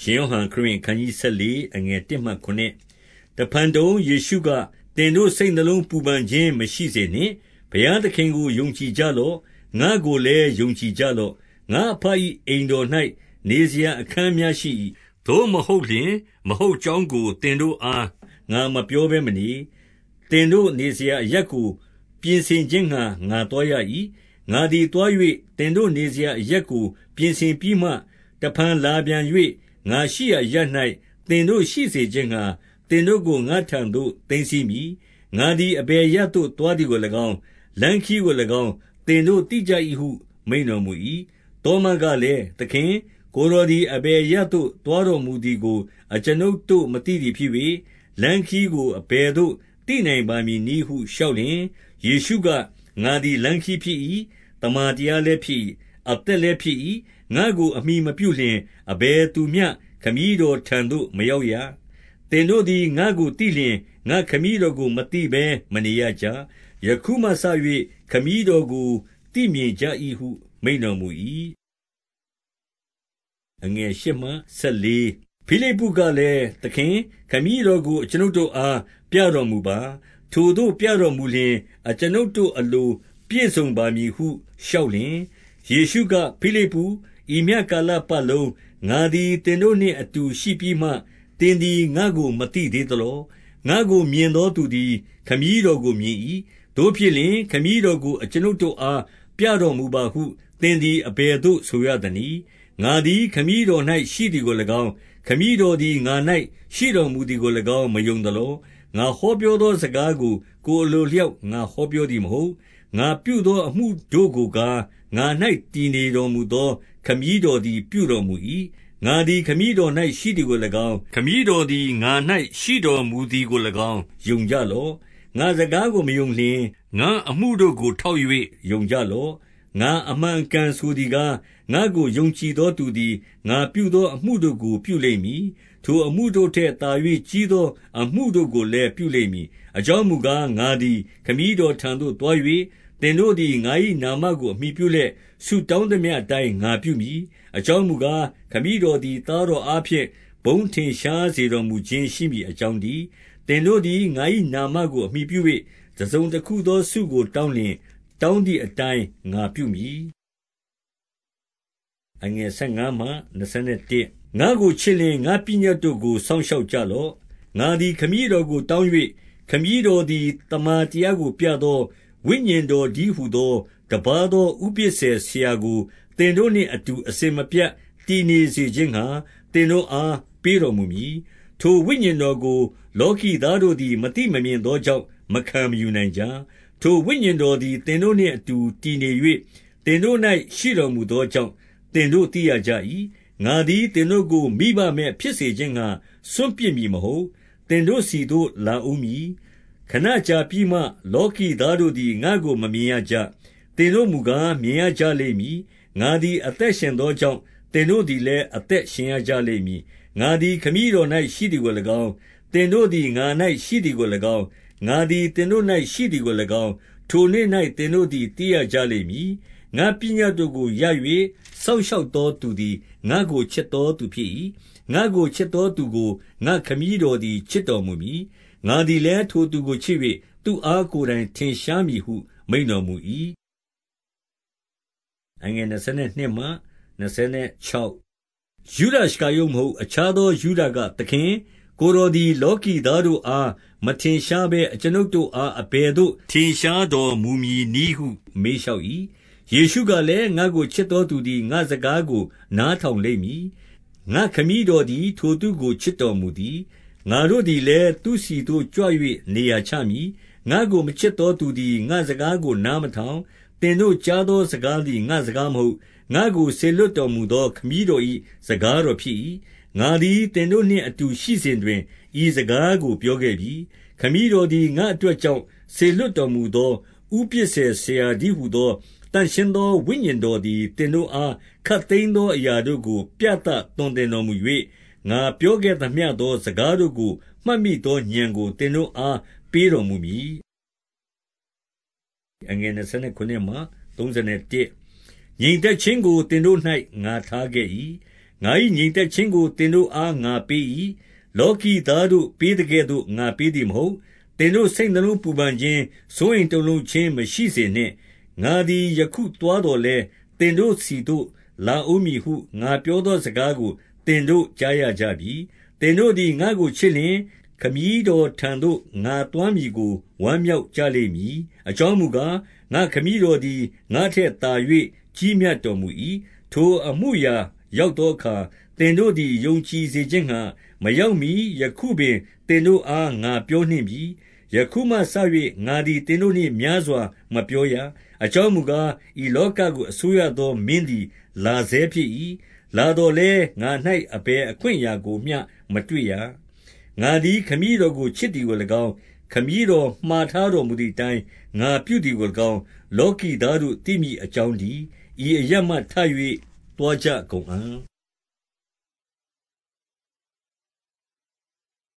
ရှင်ယောဟန်ခရစ်ခန်းကြီး14အငယ်1မှ9တဖန်တုံယေရှုကတင်တို့စိတ်နှလုံးပူပန်ခြင်းမရှိစေနှင့်ဘုရားသခင်ကိုယုံကြည်ကြလော့ငါကိုလည်းယုံကြည်ကြလော့ငါအဖ၏အိမ်တော်၌နေစရာအခန်းများရှိ၏သို့မဟုတ်လျှင် မဟုတ်ကြောင်းကိုတင်တို့အားငါမပြောဘဲမနေတင်တို့နေစရာအရက်ကို ပြင်ဆင်ခြင်းငှာငါတော်ရ၏ငါသည်တွား၍တင်တို့နေစရာအရက်ကို ပြင်ဆင်ပြီးမှတဖန်လာပြန်၍ ငါရှိရာရပ်၌သင်တို့ရှိစေခြင်းငှါ သင်တို့ကို ငါ့ထံသို့ သိမ်းဆည်းမည်။ငါသည် အဘယ်အရပ်သို့ သွားသည်ကို၎င်း၊လမ်းခရီးကို၎င်း သင်တို့သိကြ၏ဟု မိန့်တော်မူ၏။သောမကလည်း၊သခင်၊ကိုယ်တော်သည် အဘယ်အရပ်သို့ သွားတော်မူသည်ကို အကျွန်ုပ်တို့ မသိသည် ဖြစ်၍၊လမ်းခရီးကို အဘယ်သို့ သိနိုင်ပါမည်နည်းဟု လျှောက်လျှင်၊ယေရှုက၊ငါသည် လမ်းခရီးဖြစ်၏။သမ္မာတရားလည်း ဖြစ်၏။အသက်လည်း ဖြစ်၏။ ငါ့ကို အမှီမပြုလျှင် အဘယ်သူမျှ ခမည်းတော်ထံသို့ မရောက်ရ။သင်တို့သည် ငါ့ကိုသိလျှင် ငါ့ခမည်းတော်ကို မသိဘဲ မနေရကြ။ယခုမှစ၍ခမည်းတော်ကို သိမြင်ကြ၏ဟု မိန့်တော်မူ၏။ဖိလိပ္ပုကလည်း၊သခင်၊ခမည်းတော်ကို အကျွန်ုပ်တို့အား ပြတော်မူပါ။ထိုသို့ပြတော်မူလျှင် အကျွန်ုပ်တို့အလို ပြည့်စုံပါမည်ဟု လျှောက်လျှင်၊ယေရှုက၊ဖိလိပ္ပု၊ ဤမျှကာလပတ်လုံး ငါသည် သင်တို့နှင့်အတူရှိပြီးမှ သင်သည် ငါ့ကို မသိသေးသလော။ငါ့ကိုမြင်သောသူသည် ခမည်းတော်ကို မြင်၏။သို့ဖြစ်လျှင် ခမည်းတော်ကို အကျွန်ုပ်တို့အား ပြတော်မူပါဟု သင်သည် အဘယ်သို့ ဆိုရသနည်း။ငါသည် ခမည်းတော်၌ရှိသည်ကို၎င်း၊ခမည်းတော်သည် ငါ၌ရှိတော်မူသည်ကို၎င်း မယုံသလော။ငါဟောပြောသောစကားကို ကိုယ်အလိုအလျောက် ငါဟောပြောသည်မဟုတ်။ငါပြုသောအမှုတို့ကိုကား ငါ၌တည်နေတော်မူသော ခမည်းတော်သည် ပြုတော်မူ၏။ငါသည် ခမည်းတော်၌ရှိသည်ကို၎င်း၊ခမည်းတော်သည် ငါ၌ရှိတော်မူသည်ကို၎င်း ယုံကြလော့။ငါ့စကားကို မယုံလျှင် ငါ့အမှုတို့ကို ထောက်၍ယုံကြလော့။ငါအမှန်အကန်ဆိုသည်ကား၊ငါ့ကိုယုံကြည်သောသူသည် ငါပြုသောအမှုတို့ကို ပြုလိမ့်မည်။ထိုအမှုတို့ထက်သာ၍ကြီးသောအမှုတို့ကိုလည်း ပြုလိမ့်မည်။အကြောင်းမူကား၊ငါသည် ခမည်းတော်ထံသို့ သွား၍သင်တို့သည် ငါ၏နာမကို အမှီပြုလျက် ဆုတောင်းသမျှအတိုင်း ငါပြုမည်။အကြောင်းမူကား၊ခမည်းတော်သည် သားတော်အားဖြင့် ဘုန်းထင်ရှားစေတော်မူခြင်းရှိမည်အကြောင်းတည်း။သင်တို့သည် ငါ၏နာမကို အမှီပြု၍တစုံတခုသောဆုကို တောင်းလျှင် တောင်းသည်အတိုင်း ငါပြုမည်။15ငါ့ကိုချစ်လျှင် ငါ့ပညတ်တို့ကို စောင့်ရှောက်ကြလော့။ငါသည် ခမည်းတော်ကိုတောင်း၍ခမည်းတော်သည် သမ္မာတရားကိုပြသော ဝိညာဉ်တော်တည်းဟူသော တပါးသော ဥပဇ္ဈာယ်ဆရာကို သင်တို့နှင့်အတူ အစဉ်မပြတ် တည်နေစေခြင်းငှါ သင်တို့အား ပေးတော်မူမည်။ထိုဝိညာဉ်တော်ကို လောကီသားတို့သည် မသိမမြင်သောကြောင့် မခံမယူနိုင်ကြ။ထိုဝိညာဉ်တော်သည် သင်တို့နှင့်အတူ တည်နေ၍သင်တို့၌ရှိတော်မူသောကြောင့် သင်တို့သိရကြ၏။ငါသည် သင်တို့ကို မိဘမဲ့ဖြစ်စေခြင်းငှါ စွန့်ပစ်မည်မဟုတ်။သင်တို့ဆီသို့ လာဦးမည်။ ခဏကြာပြီးမှ လောကီသားတို့သည် ငါ့ကို မမြင်ရကြ။သင်တို့မူကား မြင်ရကြလိမ့်မည်။ငါသည် အသက်ရှင်သောကြောင့် သင်တို့သည်လည်း အသက်ရှင်ရကြလိမ့်မည်။ငါသည် ခမည်းတော်၌ရှိသည်ကို၎င်း၊သင်တို့သည် ငါ၌ရှိသည်ကို၎င်း၊ငါသည် သင်တို့၌ရှိသည်ကို၎င်း၊ထိုနေ့၌သင်တို့သည် သိရကြလိမ့်မည်။ငါ့ပညတ်တို့ကိုရ၍စောင့်ရှောက်သောသူသည် ငါ့ကို ချစ်သောသူဖြစ်၏။ငါ့ကို ချစ်သောသူကို ငါ့ခမည်းတော်သည် ချစ်တော်မူမည်။ ငါသည်လည်း ထိုသူကိုချစ်၍သူ့အား ကိုယ်တိုင်ထင်ရှားမည်ဟု မိန့်တော်မူ၏။ယုဒရှကာရုတ်မဟုတ် အခြားသော ယုဒက၊သခင်၊ကိုယ်တော်သည် လောကီသားတို့အား မထင်ရှားဘဲ အကျွန်ုပ်တို့အား အဘယ်သို့ ထင်ရှားတော်မူမည်နည်းဟု မေးလျှောက်၏။ယေရှုကလည်း၊ငါ့ကို ချစ်သောသူသည် ငါ့စကားကို နားထောင်လိမ့်မည်။ငါ့ခမည်းတော်သည် ထိုသူကို ချစ်တော်မူသည်။ ငါတို့သည်လည်း သူ့ဆီသို့ကြွ၍နေရာချမည်။ငါ့ကို မချစ်သောသူသည် ငါ့စကားကို နားမထောင်။သင်တို့ကြားသောစကားသည် ငါ့စကားမဟုတ် ငါ့ကို စေလွှတ်တော်မူသော ခမည်းတော်၏စကားတော်ဖြစ်၏။ငါသည် သင်တို့နှင့်အတူရှိစဉ်တွင် ဤစကားကို ပြောခဲ့ပြီ။ခမည်းတော်သည် ငါ့အတွက်ကြောင့် စေလွှတ်တော်မူသော ဥပဇ္ဈာယ်ဆရာတည်းဟူသော သန့်ရှင်းသော ဝိညာဉ်တော်သည် သင်တို့အား ခပ်သိမ်းသောအရာတို့ကို ပြသသွန်သင်တော်မူ၍၊ ငါပြောခဲ့သမျှသော စကားတို့ကို မှတ်မိသောဥာဏ်ကို သင်တို့အား ပေးတော်မူမည်။ငြိမ်သက်ခြင်းကို သင်တို့၌ငါထားခဲ့၏။ငါ၏ငြိမ်သက်ခြင်းကို သင်တို့အား ငါပေး၏။လောကီသားတို့ ပေးသကဲ့သို့ ငါပေးသည်မဟုတ်။သင်တို့စိတ်နှလုံးပူပန်ခြင်း၊စိုးရိမ်တုန်လှုပ်ခြင်း မရှိစေနှင့်။ငါသည် ယခုသွားသော်လည်း၊သင်တို့ဆီသို့ လာဦးမည်ဟု ငါပြောသောစကားကို သင်တို့ကြားရကြပြီ။သင်တို့သည် ငါ့ကိုချစ်လျှင်၊ခမည်းတော်ထံသို့ ငါသွားမည်ကို ဝမ်းမြောက်ကြလိမ့်မည်။အကြောင်းမူကား၊ငါ့ခမည်းတော်သည် ငါ့ထက်သာ၍ကြီးမြတ်တော်မူ၏။ထိုအမှုအရာရောက်သောအခါ၊သင်တို့သည် ယုံကြည်စေခြင်းငှါ မရောက်မှီ ယခုပင်သင်တို့အား ငါပြောနှင့်ပြီ။ယခုမှစ၍ငါသည် သင်တို့နှင့်များစွာ မပြောရ။အကြောင်းမူကား၊ဤလောကကို အစိုးရသော မင်းသည် လာဆဲဖြစ်၏။ လာသော်လည်းငါ၌အဘယ်အခွင့်အရာကိုမျှမတွေ့ရ။ငါသည်ခမည်းတော်ကိုချစ်သည်ကို၎င်း၊ခမည်းတော်မှာထားတော်မူသည်အတိုင်းငါပြုသည်ကို၎င်း၊လောကီသားတို့သိမည်အကြောင်းတည်း။ဤအရပ်မှထ၍သွားကြကုန်အံ့